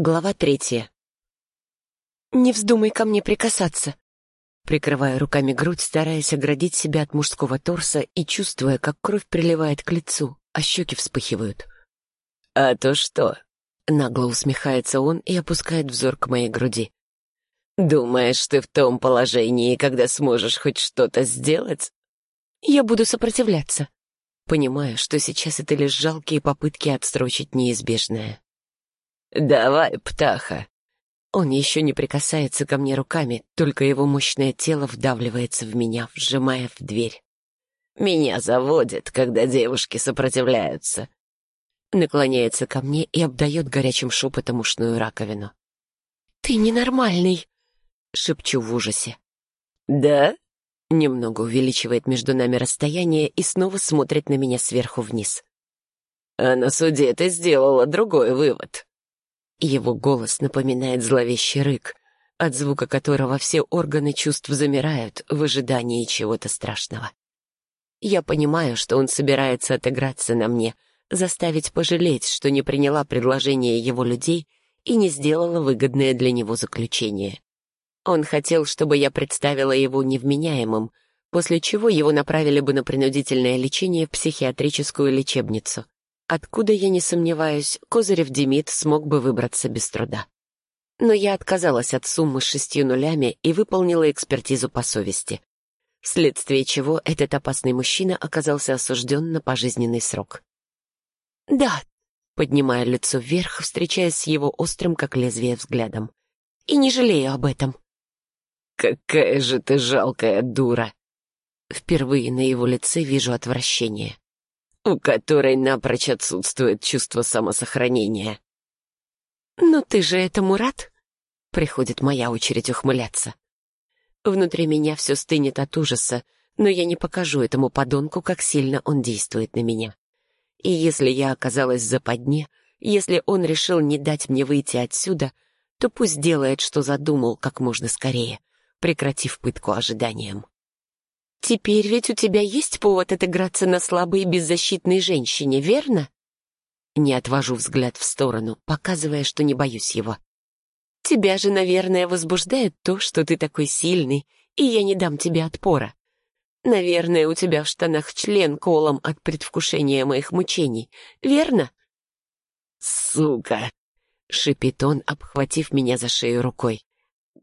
Глава третья. «Не вздумай ко мне прикасаться!» Прикрывая руками грудь, стараясь оградить себя от мужского торса и чувствуя, как кровь приливает к лицу, а щеки вспыхивают. «А то что?» — нагло усмехается он и опускает взор к моей груди. «Думаешь, ты в том положении, когда сможешь хоть что-то сделать?» «Я буду сопротивляться», понимая, что сейчас это лишь жалкие попытки отсрочить неизбежное. «Давай, птаха!» Он еще не прикасается ко мне руками, только его мощное тело вдавливается в меня, вжимая в дверь. «Меня заводит, когда девушки сопротивляются». Наклоняется ко мне и обдает горячим шепотом ушную раковину. «Ты ненормальный!» — шепчу в ужасе. «Да?» Немного увеличивает между нами расстояние и снова смотрит на меня сверху вниз. «А на суде ты сделала другой вывод». Его голос напоминает зловещий рык, от звука которого все органы чувств замирают в ожидании чего-то страшного. Я понимаю, что он собирается отыграться на мне, заставить пожалеть, что не приняла предложение его людей и не сделала выгодное для него заключение. Он хотел, чтобы я представила его невменяемым, после чего его направили бы на принудительное лечение в психиатрическую лечебницу откуда, я не сомневаюсь, Козырев Демид смог бы выбраться без труда. Но я отказалась от суммы с шестью нулями и выполнила экспертизу по совести, вследствие чего этот опасный мужчина оказался осужден на пожизненный срок. «Да», — поднимая лицо вверх, встречаясь с его острым, как лезвие, взглядом. «И не жалею об этом». «Какая же ты жалкая дура!» Впервые на его лице вижу отвращение у которой напрочь отсутствует чувство самосохранения. «Но ты же этому рад?» Приходит моя очередь ухмыляться. Внутри меня все стынет от ужаса, но я не покажу этому подонку, как сильно он действует на меня. И если я оказалась в западне, если он решил не дать мне выйти отсюда, то пусть делает, что задумал, как можно скорее, прекратив пытку ожиданием. Теперь ведь у тебя есть повод отыграться на слабой и беззащитной женщине, верно? Не отвожу взгляд в сторону, показывая, что не боюсь его. Тебя же, наверное, возбуждает то, что ты такой сильный, и я не дам тебе отпора. Наверное, у тебя в штанах член колом от предвкушения моих мучений, верно? «Сука!» — шипит он, обхватив меня за шею рукой.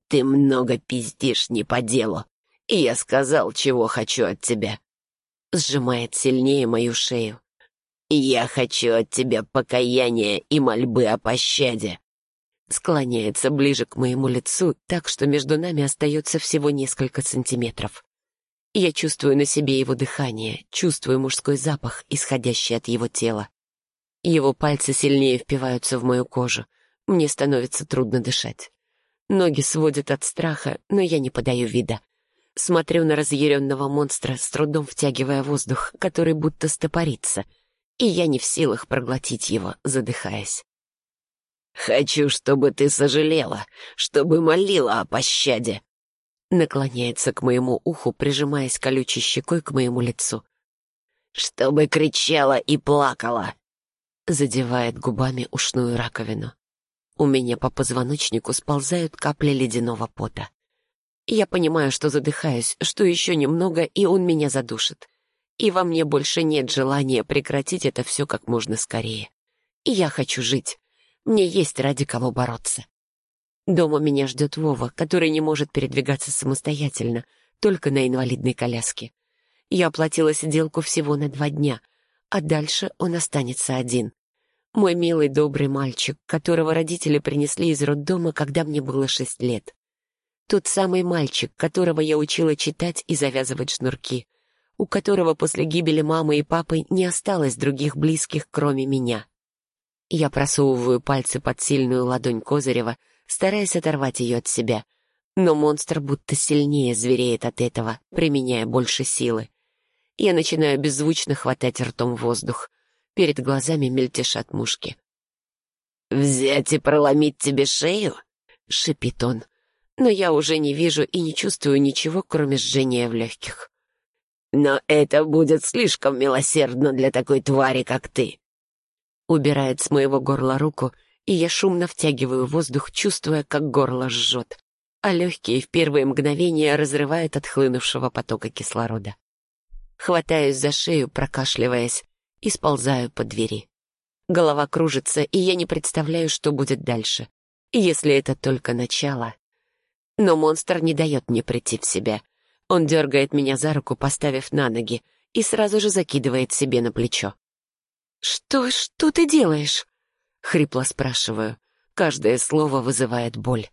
«Ты много пиздишь не по делу и я сказал, чего хочу от тебя. Сжимает сильнее мою шею. Я хочу от тебя покаяния и мольбы о пощаде. Склоняется ближе к моему лицу, так что между нами остается всего несколько сантиметров. Я чувствую на себе его дыхание, чувствую мужской запах, исходящий от его тела. Его пальцы сильнее впиваются в мою кожу. Мне становится трудно дышать. Ноги сводят от страха, но я не подаю вида. Смотрю на разъяренного монстра, с трудом втягивая воздух, который будто стопорится, и я не в силах проглотить его, задыхаясь. «Хочу, чтобы ты сожалела, чтобы молила о пощаде!» Наклоняется к моему уху, прижимаясь колючей щекой к моему лицу. «Чтобы кричала и плакала!» Задевает губами ушную раковину. У меня по позвоночнику сползают капли ледяного пота. Я понимаю, что задыхаюсь, что еще немного, и он меня задушит. И во мне больше нет желания прекратить это все как можно скорее. И я хочу жить. Мне есть ради кого бороться. Дома меня ждет Вова, который не может передвигаться самостоятельно, только на инвалидной коляске. Я оплатила сиделку всего на два дня, а дальше он останется один. Мой милый добрый мальчик, которого родители принесли из роддома, когда мне было шесть лет. Тот самый мальчик, которого я учила читать и завязывать шнурки, у которого после гибели мамы и папы не осталось других близких, кроме меня. Я просовываю пальцы под сильную ладонь Козырева, стараясь оторвать ее от себя. Но монстр будто сильнее звереет от этого, применяя больше силы. Я начинаю беззвучно хватать ртом воздух. Перед глазами мельтешат мушки. «Взять и проломить тебе шею?» — шипит он но я уже не вижу и не чувствую ничего, кроме жжения в легких. «Но это будет слишком милосердно для такой твари, как ты!» Убирает с моего горла руку и я шумно втягиваю воздух, чувствуя, как горло жжет, а легкие в первые мгновения разрывает от хлынувшего потока кислорода. Хватаюсь за шею, прокашливаясь, и сползаю по двери. Голова кружится, и я не представляю, что будет дальше, если это только начало. Но монстр не дает мне прийти в себя. Он дергает меня за руку, поставив на ноги, и сразу же закидывает себе на плечо. «Что, что ты делаешь?» — хрипло спрашиваю. Каждое слово вызывает боль.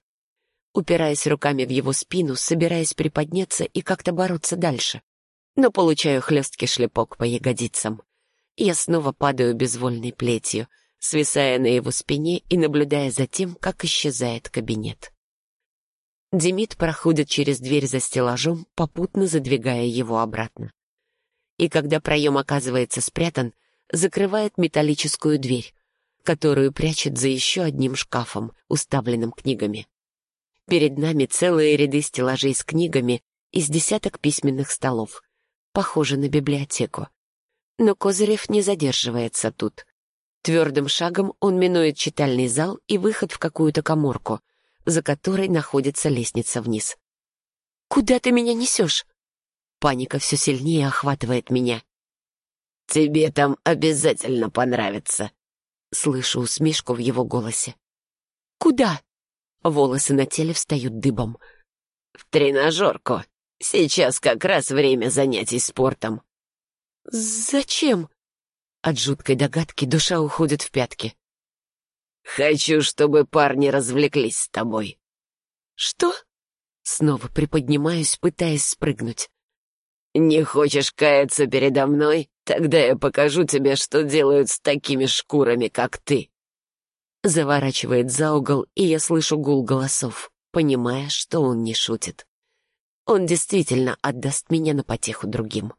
Упираясь руками в его спину, собираясь приподняться и как-то бороться дальше. Но получаю хлесткий шлепок по ягодицам. Я снова падаю безвольной плетью, свисая на его спине и наблюдая за тем, как исчезает кабинет. Демид проходит через дверь за стеллажом, попутно задвигая его обратно. И когда проем оказывается спрятан, закрывает металлическую дверь, которую прячет за еще одним шкафом, уставленным книгами. Перед нами целые ряды стеллажей с книгами из десяток письменных столов. Похоже на библиотеку. Но Козырев не задерживается тут. Твердым шагом он минует читальный зал и выход в какую-то коморку, за которой находится лестница вниз. «Куда ты меня несешь?» Паника все сильнее охватывает меня. «Тебе там обязательно понравится», — слышу усмешку в его голосе. «Куда?» Волосы на теле встают дыбом. «В тренажерку. Сейчас как раз время занятий спортом». «Зачем?» От жуткой догадки душа уходит в пятки. «Хочу, чтобы парни развлеклись с тобой». «Что?» Снова приподнимаюсь, пытаясь спрыгнуть. «Не хочешь каяться передо мной? Тогда я покажу тебе, что делают с такими шкурами, как ты». Заворачивает за угол, и я слышу гул голосов, понимая, что он не шутит. Он действительно отдаст меня на потеху другим.